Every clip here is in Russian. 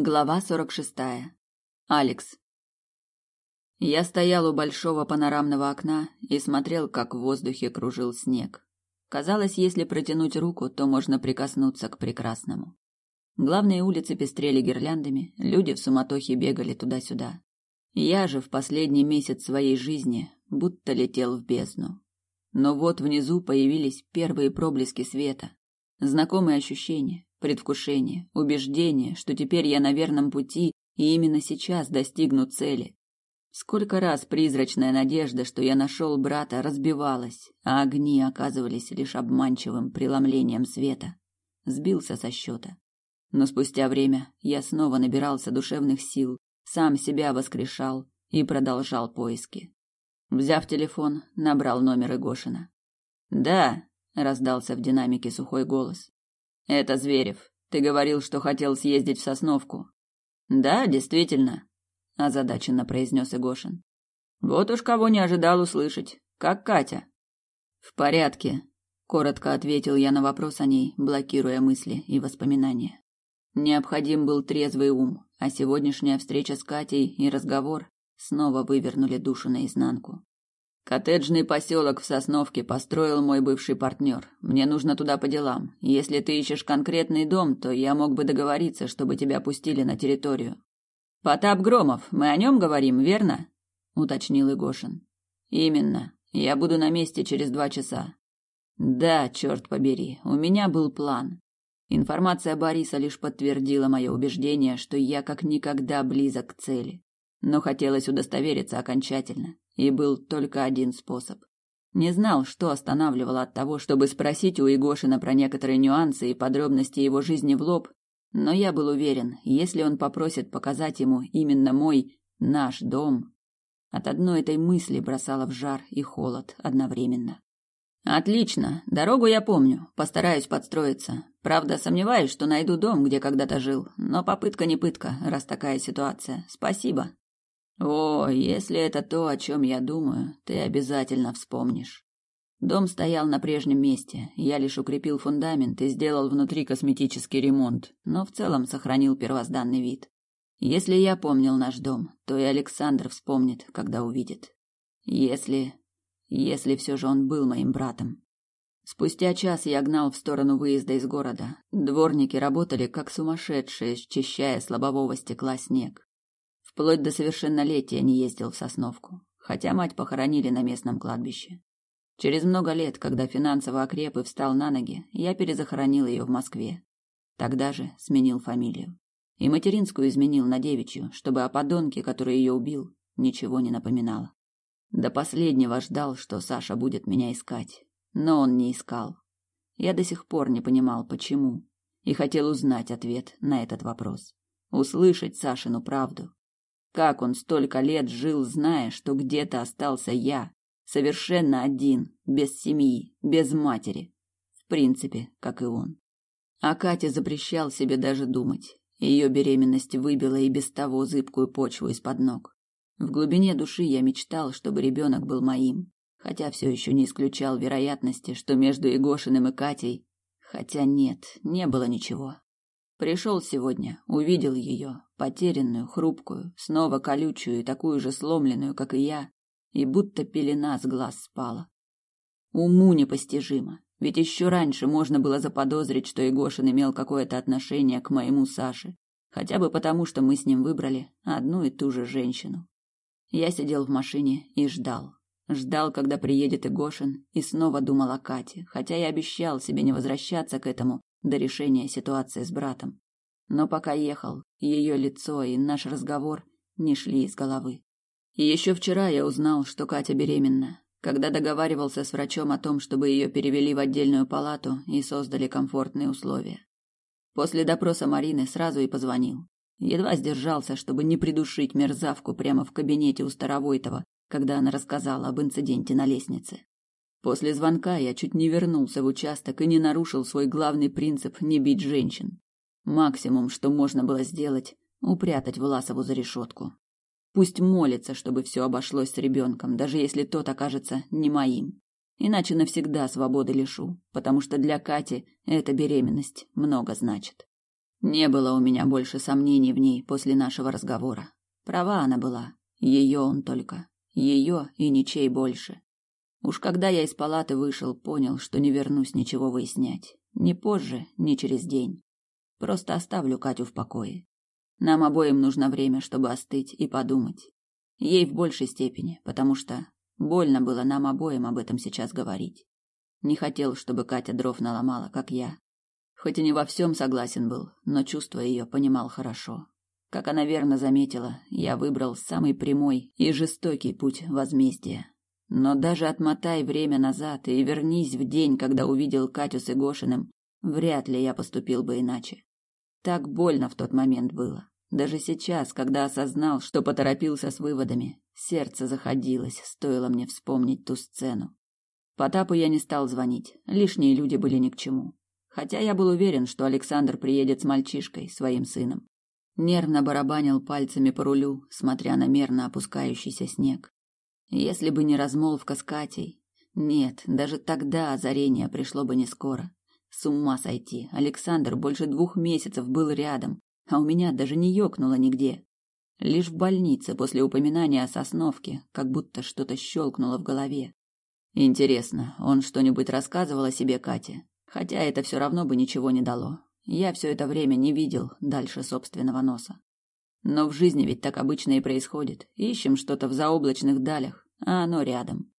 Глава сорок шестая. Алекс. Я стоял у большого панорамного окна и смотрел, как в воздухе кружил снег. Казалось, если протянуть руку, то можно прикоснуться к прекрасному. Главные улицы пестрели гирляндами, люди в суматохе бегали туда-сюда. Я же в последний месяц своей жизни будто летел в бездну. Но вот внизу появились первые проблески света. Знакомые ощущения, предвкушение, убеждение, что теперь я на верном пути и именно сейчас достигну цели. Сколько раз призрачная надежда, что я нашел брата, разбивалась, а огни оказывались лишь обманчивым преломлением света. Сбился со счета. Но спустя время я снова набирался душевных сил, сам себя воскрешал и продолжал поиски. Взяв телефон, набрал номер Игошина. «Да», — раздался в динамике сухой голос. Это Зверев. Ты говорил, что хотел съездить в Сосновку. Да, действительно, озадаченно произнес Игошин. Вот уж кого не ожидал услышать. Как Катя? В порядке, коротко ответил я на вопрос о ней, блокируя мысли и воспоминания. Необходим был трезвый ум, а сегодняшняя встреча с Катей и разговор снова вывернули душу наизнанку. Коттеджный поселок в Сосновке построил мой бывший партнер. Мне нужно туда по делам. Если ты ищешь конкретный дом, то я мог бы договориться, чтобы тебя пустили на территорию. Потап Громов, мы о нем говорим, верно? уточнил Игошин. Именно. Я буду на месте через два часа. Да, черт побери, у меня был план. Информация Бориса лишь подтвердила мое убеждение, что я как никогда близок к цели. Но хотелось удостовериться окончательно. И был только один способ. Не знал, что останавливало от того, чтобы спросить у Егошина про некоторые нюансы и подробности его жизни в лоб, но я был уверен, если он попросит показать ему именно мой, наш дом, от одной этой мысли бросало в жар и холод одновременно. Отлично, дорогу я помню, постараюсь подстроиться. Правда, сомневаюсь, что найду дом, где когда-то жил, но попытка не пытка, раз такая ситуация. Спасибо. О, если это то, о чем я думаю, ты обязательно вспомнишь. Дом стоял на прежнем месте. Я лишь укрепил фундамент и сделал внутри косметический ремонт, но в целом сохранил первозданный вид. Если я помнил наш дом, то и Александр вспомнит, когда увидит. Если... если все же он был моим братом. Спустя час я гнал в сторону выезда из города. Дворники работали как сумасшедшие, счищая с лобового стекла снег. Вплоть до совершеннолетия не ездил в Сосновку, хотя мать похоронили на местном кладбище. Через много лет, когда финансово окреп и встал на ноги, я перезахоронил ее в Москве. Тогда же сменил фамилию. И материнскую изменил на девичью, чтобы о подонке, который ее убил, ничего не напоминало. До последнего ждал, что Саша будет меня искать. Но он не искал. Я до сих пор не понимал, почему. И хотел узнать ответ на этот вопрос. Услышать Сашину правду. Как он столько лет жил, зная, что где-то остался я, совершенно один, без семьи, без матери. В принципе, как и он. А Катя запрещал себе даже думать. Ее беременность выбила и без того зыбкую почву из-под ног. В глубине души я мечтал, чтобы ребенок был моим, хотя все еще не исключал вероятности, что между Егошиным и Катей... Хотя нет, не было ничего. Пришел сегодня, увидел ее, потерянную, хрупкую, снова колючую и такую же сломленную, как и я, и будто пелена с глаз спала. Уму непостижимо, ведь еще раньше можно было заподозрить, что Егошин имел какое-то отношение к моему Саше, хотя бы потому, что мы с ним выбрали одну и ту же женщину. Я сидел в машине и ждал. Ждал, когда приедет Игошин, и снова думал о Кате, хотя я обещал себе не возвращаться к этому до решения ситуации с братом. Но пока ехал, ее лицо и наш разговор не шли из головы. Еще вчера я узнал, что Катя беременна, когда договаривался с врачом о том, чтобы ее перевели в отдельную палату и создали комфортные условия. После допроса Марины сразу и позвонил. Едва сдержался, чтобы не придушить мерзавку прямо в кабинете у Старовойтова, когда она рассказала об инциденте на лестнице. После звонка я чуть не вернулся в участок и не нарушил свой главный принцип не бить женщин. Максимум, что можно было сделать, упрятать Власову за решетку. Пусть молится, чтобы все обошлось с ребенком, даже если тот окажется не моим. Иначе навсегда свободы лишу, потому что для Кати эта беременность много значит. Не было у меня больше сомнений в ней после нашего разговора. Права она была. Ее он только. Ее и ничей больше. Уж когда я из палаты вышел, понял, что не вернусь ничего выяснять. Ни позже, ни через день. Просто оставлю Катю в покое. Нам обоим нужно время, чтобы остыть и подумать. Ей в большей степени, потому что больно было нам обоим об этом сейчас говорить. Не хотел, чтобы Катя дров наломала, как я. Хоть и не во всем согласен был, но чувство ее понимал хорошо. Как она верно заметила, я выбрал самый прямой и жестокий путь возмездия. Но даже отмотай время назад и вернись в день, когда увидел Катю с Игошиным, вряд ли я поступил бы иначе. Так больно в тот момент было. Даже сейчас, когда осознал, что поторопился с выводами, сердце заходилось, стоило мне вспомнить ту сцену. Потапу я не стал звонить, лишние люди были ни к чему. Хотя я был уверен, что Александр приедет с мальчишкой, своим сыном. Нервно барабанил пальцами по рулю, смотря на мерно опускающийся снег. Если бы не размолвка с Катей... Нет, даже тогда озарение пришло бы не скоро. С ума сойти. Александр больше двух месяцев был рядом, а у меня даже не ёкнуло нигде. Лишь в больнице после упоминания о Сосновке, как будто что-то щелкнуло в голове. Интересно, он что-нибудь рассказывал о себе Кате? Хотя это все равно бы ничего не дало. Я все это время не видел дальше собственного носа. Но в жизни ведь так обычно и происходит. Ищем что-то в заоблачных далях, а оно рядом.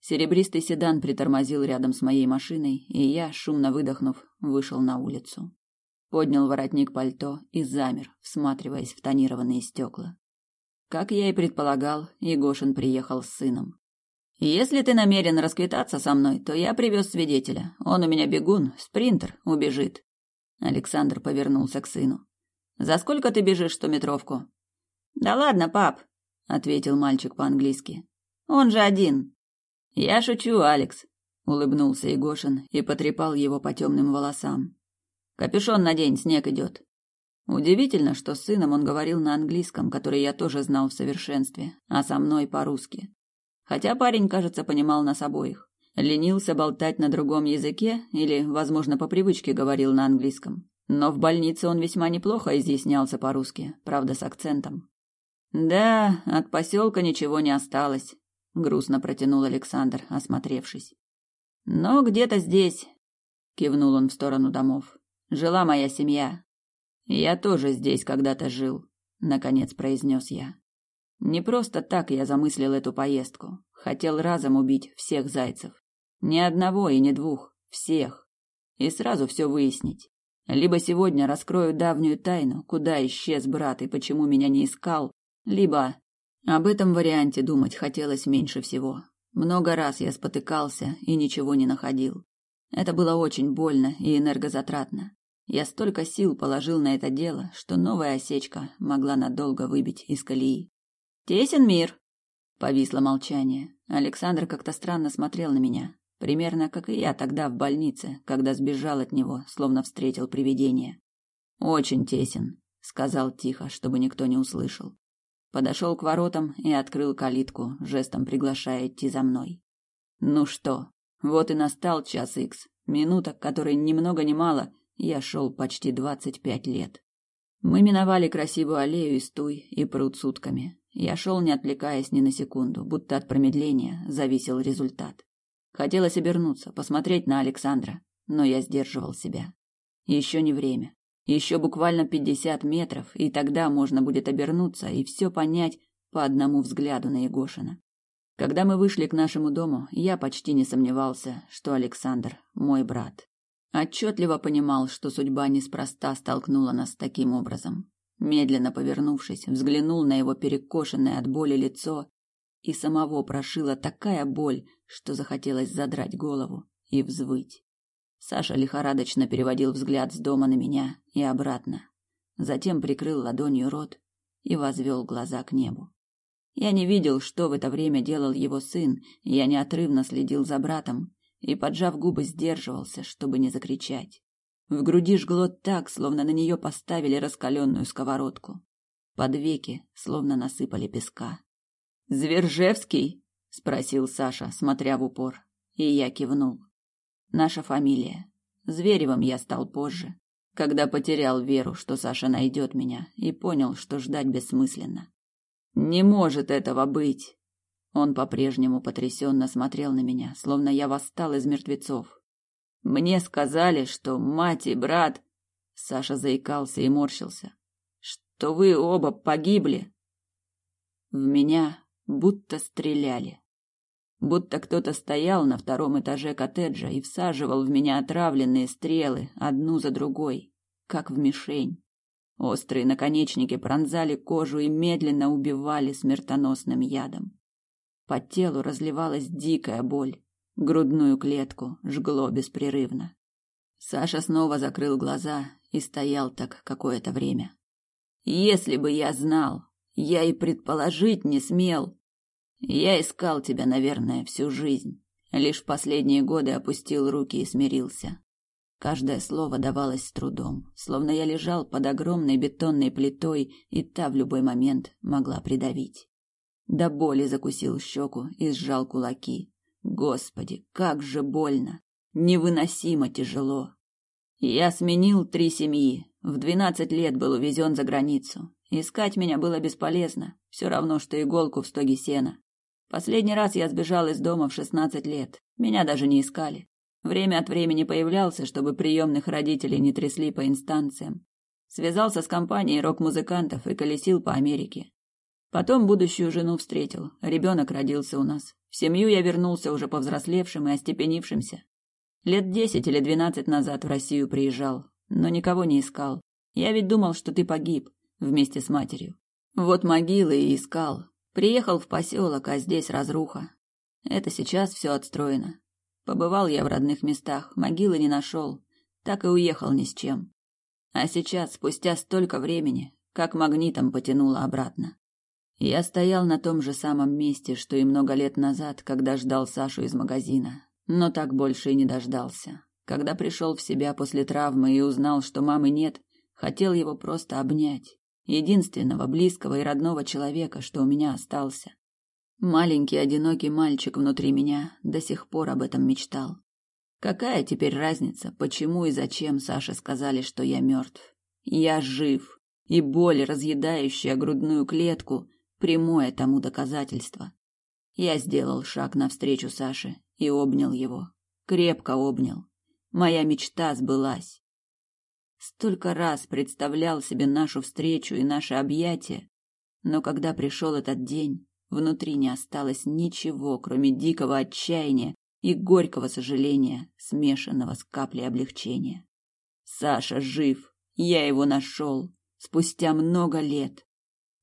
Серебристый седан притормозил рядом с моей машиной, и я, шумно выдохнув, вышел на улицу. Поднял воротник пальто и замер, всматриваясь в тонированные стекла. Как я и предполагал, Егошин приехал с сыном. Если ты намерен расквитаться со мной, то я привез свидетеля. Он у меня бегун, спринтер, убежит. Александр повернулся к сыну. За сколько ты бежишь стометровку? Да ладно, пап, ответил мальчик по-английски. Он же один. Я шучу, Алекс, улыбнулся Егошин и потрепал его по темным волосам. Капюшон надень, снег идет. Удивительно, что с сыном он говорил на английском, который я тоже знал в совершенстве, а со мной по-русски. Хотя парень, кажется, понимал нас обоих. Ленился болтать на другом языке или, возможно, по привычке говорил на английском. Но в больнице он весьма неплохо изъяснялся по-русски, правда, с акцентом. «Да, от поселка ничего не осталось», — грустно протянул Александр, осмотревшись. «Но где-то здесь», — кивнул он в сторону домов, — «жила моя семья. Я тоже здесь когда-то жил», — наконец произнес я. Не просто так я замыслил эту поездку. Хотел разом убить всех зайцев. Ни одного и не двух, всех. И сразу все выяснить. Либо сегодня раскрою давнюю тайну, куда исчез брат и почему меня не искал, либо... Об этом варианте думать хотелось меньше всего. Много раз я спотыкался и ничего не находил. Это было очень больно и энергозатратно. Я столько сил положил на это дело, что новая осечка могла надолго выбить из колеи. Тесен мир. Повисло молчание. Александр как-то странно смотрел на меня, примерно как и я тогда в больнице, когда сбежал от него, словно встретил привидение. Очень тесен, сказал тихо, чтобы никто не услышал. Подошел к воротам и открыл калитку, жестом приглашая идти за мной. Ну что, вот и настал час икс, минута, которой ни много ни мало я шел почти двадцать пять лет. Мы миновали красивую аллею из туй и пруд с утками. Я шел, не отвлекаясь ни на секунду, будто от промедления зависел результат. Хотелось обернуться, посмотреть на Александра, но я сдерживал себя. Еще не время. Еще буквально пятьдесят метров, и тогда можно будет обернуться и все понять по одному взгляду на Егошина. Когда мы вышли к нашему дому, я почти не сомневался, что Александр мой брат. Отчетливо понимал, что судьба неспроста столкнула нас таким образом. Медленно повернувшись, взглянул на его перекошенное от боли лицо, и самого прошила такая боль, что захотелось задрать голову и взвыть. Саша лихорадочно переводил взгляд с дома на меня и обратно, затем прикрыл ладонью рот и возвел глаза к небу. Я не видел, что в это время делал его сын, я неотрывно следил за братом и, поджав губы, сдерживался, чтобы не закричать. В груди жгло так, словно на нее поставили раскаленную сковородку. Под веки словно насыпали песка. «Звержевский?» — спросил Саша, смотря в упор. И я кивнул. Наша фамилия. Зверевым я стал позже, когда потерял веру, что Саша найдет меня, и понял, что ждать бессмысленно. Не может этого быть. Он по-прежнему потрясенно смотрел на меня, словно я восстал из мертвецов. Мне сказали, что мать и брат... Саша заикался и морщился. Что вы оба погибли. В меня будто стреляли. Будто кто-то стоял на втором этаже коттеджа и всаживал в меня отравленные стрелы, одну за другой, как в мишень. Острые наконечники пронзали кожу и медленно убивали смертоносным ядом. По телу разливалась дикая боль, грудную клетку жгло беспрерывно. Саша снова закрыл глаза и стоял так какое-то время. Если бы я знал, я и предположить не смел, я искал тебя, наверное, всю жизнь. Лишь в последние годы опустил руки и смирился. Каждое слово давалось с трудом, словно я лежал под огромной бетонной плитой, и та в любой момент могла придавить. До боли закусил щеку и сжал кулаки. Господи, как же больно! Невыносимо тяжело. Я сменил три семьи. В двенадцать лет был увезен за границу. Искать меня было бесполезно, все равно, что иголку в стоге сена. Последний раз я сбежал из дома в шестнадцать лет. Меня даже не искали. Время от времени появлялся, чтобы приемных родителей не трясли по инстанциям. Связался с компанией рок-музыкантов и колесил по Америке. Потом будущую жену встретил. Ребенок родился у нас. В семью я вернулся уже повзрослевшим и остепенившимся. Лет десять или двенадцать назад в Россию приезжал, но никого не искал. Я ведь думал, что ты погиб вместе с матерью. Вот могилы и искал. Приехал в поселок, а здесь разруха. Это сейчас все отстроено. Побывал я в родных местах, могилы не нашел, так и уехал ни с чем. А сейчас, спустя столько времени, как магнитом потянуло обратно. Я стоял на том же самом месте, что и много лет назад, когда ждал Сашу из магазина, но так больше и не дождался. Когда пришел в себя после травмы и узнал, что мамы нет, хотел его просто обнять, единственного близкого и родного человека, что у меня остался. Маленький одинокий мальчик внутри меня до сих пор об этом мечтал. Какая теперь разница, почему и зачем Саше сказали, что я мертв? Я жив, и боль, разъедающая грудную клетку, прямое тому доказательство. Я сделал шаг навстречу Саше и обнял его. Крепко обнял. Моя мечта сбылась. Столько раз представлял себе нашу встречу и наше объятие, но когда пришел этот день, внутри не осталось ничего, кроме дикого отчаяния и горького сожаления, смешанного с каплей облегчения. Саша жив, я его нашел, спустя много лет.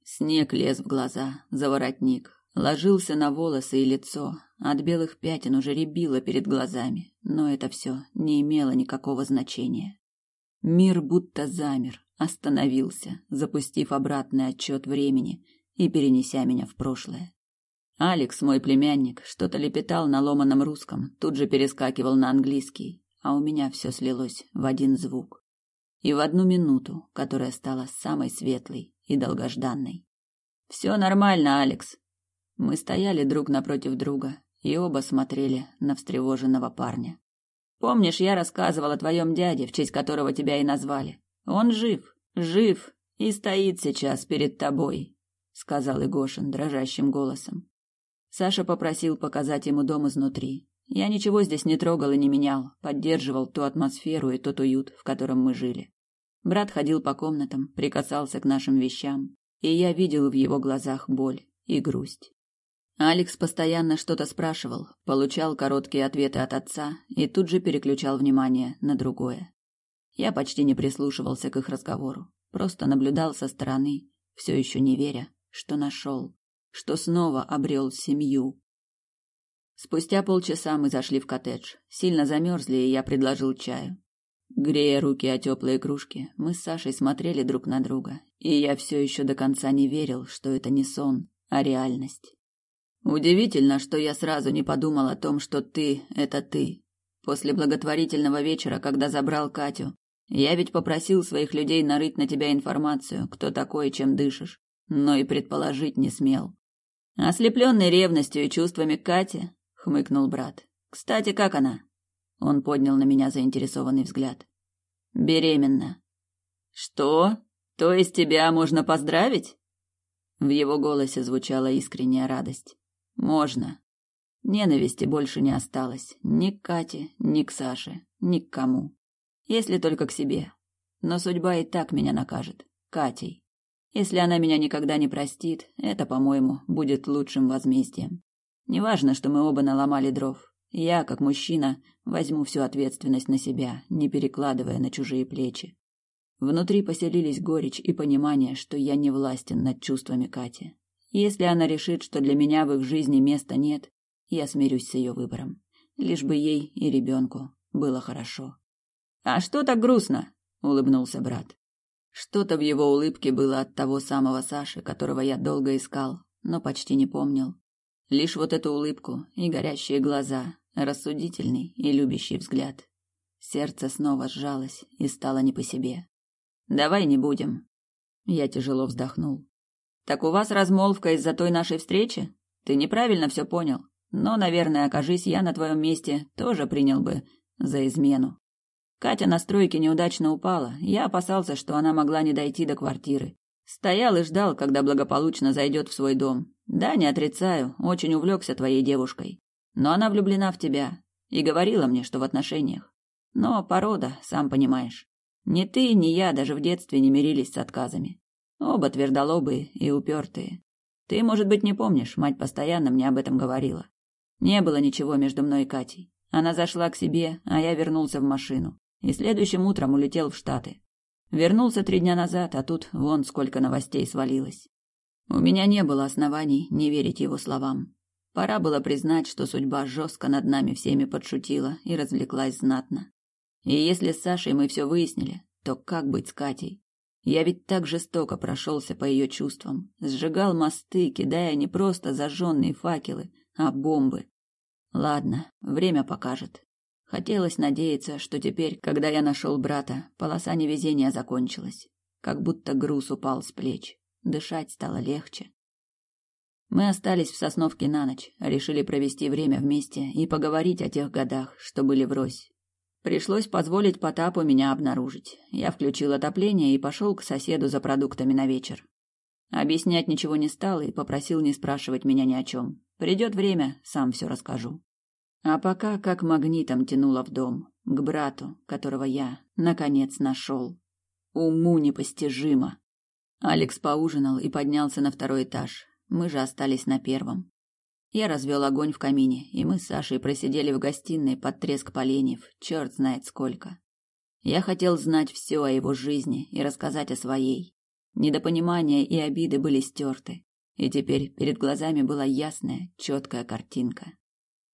Снег лез в глаза, за воротник, ложился на волосы и лицо, от белых пятен уже рябило перед глазами, но это все не имело никакого значения. Мир будто замер, остановился, запустив обратный отчет времени и перенеся меня в прошлое. Алекс, мой племянник, что-то лепетал на ломаном русском, тут же перескакивал на английский, а у меня все слилось в один звук. И в одну минуту, которая стала самой светлой и долгожданной. «Все нормально, Алекс». Мы стояли друг напротив друга и оба смотрели на встревоженного парня. Помнишь, я рассказывал о твоем дяде, в честь которого тебя и назвали? Он жив, жив и стоит сейчас перед тобой, сказал Игошин дрожащим голосом. Саша попросил показать ему дом изнутри. Я ничего здесь не трогал и не менял, поддерживал ту атмосферу и тот уют, в котором мы жили. Брат ходил по комнатам, прикасался к нашим вещам, и я видел в его глазах боль и грусть. Алекс постоянно что-то спрашивал, получал короткие ответы от отца и тут же переключал внимание на другое. Я почти не прислушивался к их разговору, просто наблюдал со стороны, все еще не веря, что нашел, что снова обрел семью. Спустя полчаса мы зашли в коттедж. Сильно замерзли, и я предложил чаю. Грея руки о теплые кружки, мы с Сашей смотрели друг на друга, и я все еще до конца не верил, что это не сон, а реальность. Удивительно, что я сразу не подумал о том, что ты — это ты. После благотворительного вечера, когда забрал Катю, я ведь попросил своих людей нарыть на тебя информацию, кто такой и чем дышишь, но и предположить не смел. Ослепленный ревностью и чувствами Кати, хмыкнул брат. Кстати, как она? Он поднял на меня заинтересованный взгляд. Беременна, Что? То есть тебя можно поздравить? В его голосе звучала искренняя радость. Можно. Ненависти больше не осталось ни к Кате, ни к Саше, ни к кому. Если только к себе. Но судьба и так меня накажет. Катей. Если она меня никогда не простит, это, по-моему, будет лучшим возмездием. Неважно, что мы оба наломали дров. Я, как мужчина, возьму всю ответственность на себя, не перекладывая на чужие плечи. Внутри поселились горечь и понимание, что я не властен над чувствами Кати. Если она решит, что для меня в их жизни места нет, я смирюсь с ее выбором. Лишь бы ей и ребенку было хорошо. «А что так грустно?» — улыбнулся брат. Что-то в его улыбке было от того самого Саши, которого я долго искал, но почти не помнил. Лишь вот эту улыбку и горящие глаза, рассудительный и любящий взгляд. Сердце снова сжалось и стало не по себе. «Давай не будем». Я тяжело вздохнул. «Так у вас размолвка из-за той нашей встречи? Ты неправильно все понял. Но, наверное, окажись я на твоем месте, тоже принял бы за измену. Катя на стройке неудачно упала. Я опасался, что она могла не дойти до квартиры. Стоял и ждал, когда благополучно зайдет в свой дом. Да, не отрицаю, очень увлекся твоей девушкой. Но она влюблена в тебя и говорила мне, что в отношениях. Но порода, сам понимаешь. Ни ты, ни я даже в детстве не мирились с отказами. Оба твердолобые и упертые. Ты, может быть, не помнишь, мать постоянно мне об этом говорила. Не было ничего между мной и Катей. Она зашла к себе, а я вернулся в машину и следующим утром улетел в Штаты. Вернулся три дня назад, а тут вон сколько новостей свалилось. У меня не было оснований не верить его словам. Пора было признать, что судьба жестко над нами всеми подшутила и развлеклась знатно. И если с Сашей мы все выяснили, то как быть с Катей? Я ведь так жестоко прошелся по ее чувствам, сжигал мосты, кидая не просто зажженные факелы, а бомбы. Ладно, время покажет. Хотелось надеяться, что теперь, когда я нашел брата, полоса невезения закончилась. Как будто груз упал с плеч. Дышать стало легче. Мы остались в Сосновке на ночь, решили провести время вместе и поговорить о тех годах, что были врозь. Пришлось позволить Потапу меня обнаружить. Я включил отопление и пошел к соседу за продуктами на вечер. Объяснять ничего не стал и попросил не спрашивать меня ни о чем. Придет время, сам все расскажу. А пока как магнитом тянуло в дом, к брату, которого я, наконец, нашел. Уму непостижимо. Алекс поужинал и поднялся на второй этаж. Мы же остались на первом. Я развел огонь в камине, и мы с Сашей просидели в гостиной под треск поленьев, черт знает сколько. Я хотел знать все о его жизни и рассказать о своей. Недопонимания и обиды были стерты, и теперь перед глазами была ясная, четкая картинка.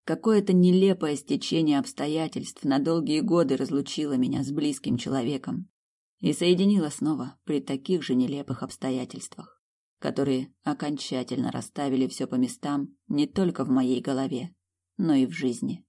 Какое-то нелепое стечение обстоятельств на долгие годы разлучило меня с близким человеком и соединило снова при таких же нелепых обстоятельствах, которые окончательно расставили все по местам не только в моей голове, но и в жизни.